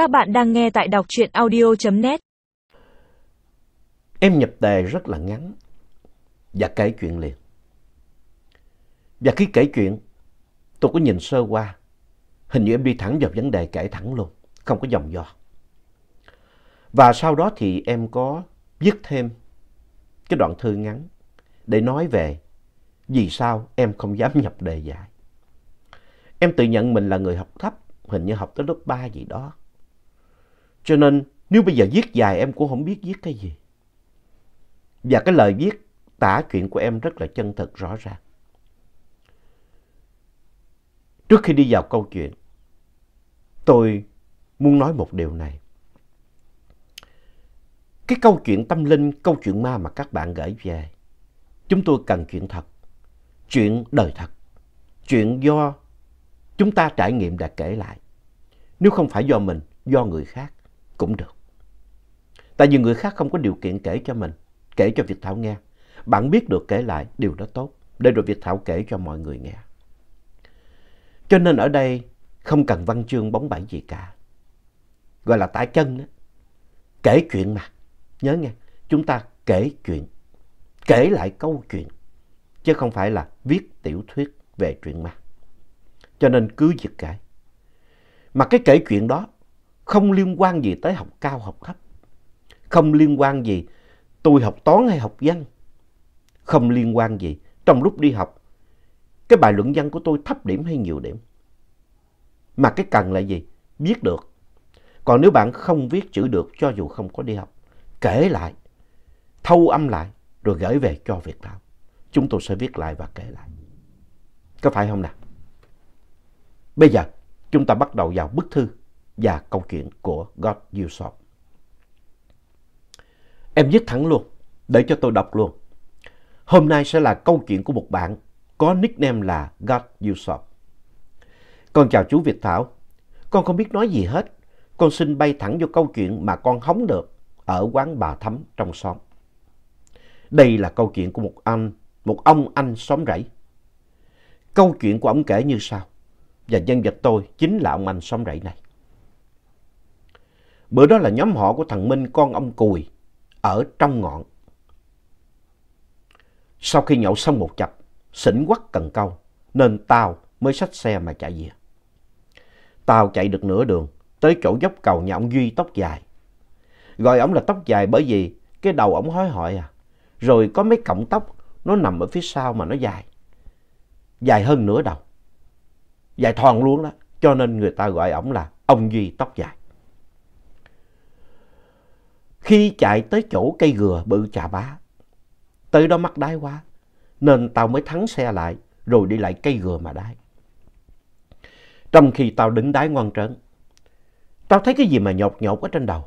Các bạn đang nghe tại đọc truyện audio.net. Em nhập đề rất là ngắn và kể chuyện liền. Và khi kể chuyện, tôi có nhìn sơ qua. Hình như em đi thẳng vào vấn đề kể thẳng luôn, không có dòng dò Và sau đó thì em có viết thêm cái đoạn thư ngắn để nói về vì sao em không dám nhập đề dài. Em tự nhận mình là người học thấp, hình như học tới lớp 3 gì đó. Cho nên nếu bây giờ viết dài em cũng không biết viết cái gì. Và cái lời viết tả chuyện của em rất là chân thật rõ ràng. Trước khi đi vào câu chuyện, tôi muốn nói một điều này. Cái câu chuyện tâm linh, câu chuyện ma mà các bạn gửi về, chúng tôi cần chuyện thật, chuyện đời thật, chuyện do chúng ta trải nghiệm đã kể lại. Nếu không phải do mình, do người khác cũng được. Tại vì người khác không có điều kiện kể cho mình, kể cho Việt Thảo nghe. Bạn biết được kể lại, điều đó tốt, để rồi Việt Thảo kể cho mọi người nghe. Cho nên ở đây không cần văn chương bóng bẩy gì cả. Gọi là tả chân đó. Kể chuyện mà. Nhớ nghe, chúng ta kể chuyện. Kể lại câu chuyện. Chứ không phải là viết tiểu thuyết về chuyện ma. Cho nên cứ việc kể. Mà cái kể chuyện đó không liên quan gì tới học cao học thấp. Không liên quan gì tôi học toán hay học văn. Không liên quan gì trong lúc đi học cái bài luận văn của tôi thấp điểm hay nhiều điểm. Mà cái cần là gì? Viết được. Còn nếu bạn không viết chữ được cho dù không có đi học, kể lại, thâu âm lại rồi gửi về cho Việt Thảo. Chúng tôi sẽ viết lại và kể lại. Có phải không nào? Bây giờ chúng ta bắt đầu vào bức thư và câu chuyện của God You Em viết thẳng luôn, để cho tôi đọc luôn. Hôm nay sẽ là câu chuyện của một bạn có nickname là God You Con chào chú Việt Thảo. Con không biết nói gì hết. Con xin bay thẳng vô câu chuyện mà con hóng được ở quán bà Thắm trong xóm. Đây là câu chuyện của một anh, một ông anh xóm rẫy. Câu chuyện của ông kể như sau. Và nhân vật tôi chính là ông anh xóm rẫy này. Bữa đó là nhóm họ của thằng Minh con ông Cùi ở trong ngọn. Sau khi nhậu xong một chập, xỉn quắc cần câu, nên tao mới xách xe mà chạy về. Tao chạy được nửa đường, tới chỗ dốc cầu nhà ông Duy tóc dài. Gọi ông là tóc dài bởi vì cái đầu ông hói hỏi à. Rồi có mấy cọng tóc nó nằm ở phía sau mà nó dài. Dài hơn nửa đầu. Dài thòn luôn đó. Cho nên người ta gọi ông là ông Duy tóc dài. Khi chạy tới chỗ cây gừa bự trà bá, tới đó mắc đái quá, nên tao mới thắng xe lại rồi đi lại cây gừa mà đái. Trong khi tao đứng đái ngoan trớn, tao thấy cái gì mà nhột nhột ở trên đầu,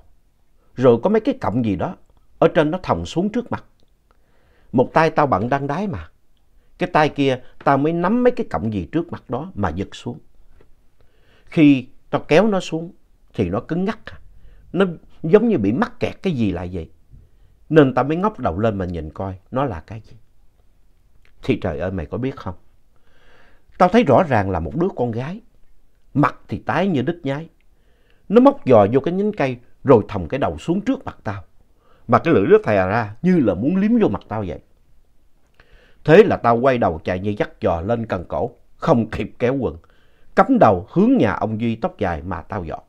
rồi có mấy cái cọng gì đó ở trên nó thòng xuống trước mặt. Một tay tao bận đang đái mà, cái tay kia tao mới nắm mấy cái cọng gì trước mặt đó mà giật xuống. Khi tao kéo nó xuống thì nó cứng ngắc, à nó giống như bị mắc kẹt cái gì lại vậy. Nên ta mới ngóc đầu lên mà nhìn coi, nó là cái gì. Thì trời ơi, mày có biết không? Tao thấy rõ ràng là một đứa con gái. Mặt thì tái như đít nhái. Nó móc giò vô cái nhánh cây, rồi thòng cái đầu xuống trước mặt tao. Mà cái lưỡi nó thè ra như là muốn liếm vô mặt tao vậy. Thế là tao quay đầu chạy như dắt giò lên cần cổ. Không kịp kéo quần. Cắm đầu hướng nhà ông Duy tóc dài mà tao dọn.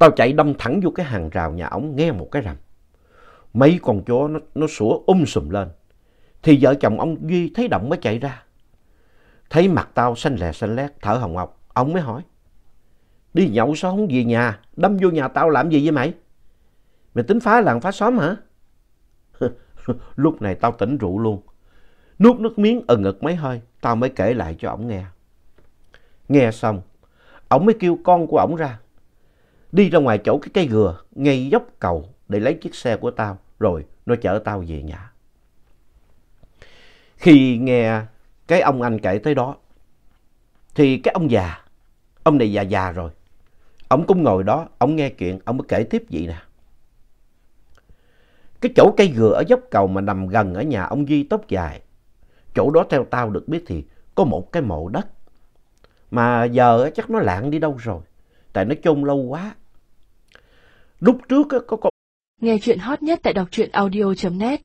Tao chạy đâm thẳng vô cái hàng rào nhà ổng nghe một cái rầm. Mấy con chó nó, nó sủa um sùm lên. Thì vợ chồng ông Duy thấy động mới chạy ra. Thấy mặt tao xanh lè xanh lét, thở hồng hộc. Ông mới hỏi. Đi nhậu sao không về nhà? Đâm vô nhà tao làm gì với mày? Mày tính phá làng phá xóm hả? Lúc này tao tỉnh rượu luôn. Nuốt nước miếng ẩn ngực mấy hơi. Tao mới kể lại cho ổng nghe. Nghe xong, ổng mới kêu con của ổng ra. Đi ra ngoài chỗ cái cây gừa, ngay dốc cầu để lấy chiếc xe của tao. Rồi nó chở tao về nhà. Khi nghe cái ông anh kể tới đó, thì cái ông già, ông này già già rồi, ông cũng ngồi đó, ông nghe chuyện, ông mới kể tiếp vậy nè. Cái chỗ cây gừa ở dốc cầu mà nằm gần ở nhà ông Duy tóc dài, chỗ đó theo tao được biết thì có một cái mộ đất. Mà giờ chắc nó lạng đi đâu rồi. tại nó chôn lâu quá. Lúc trước có con Nghe chuyện hot nhất tại đọc truyện audio.net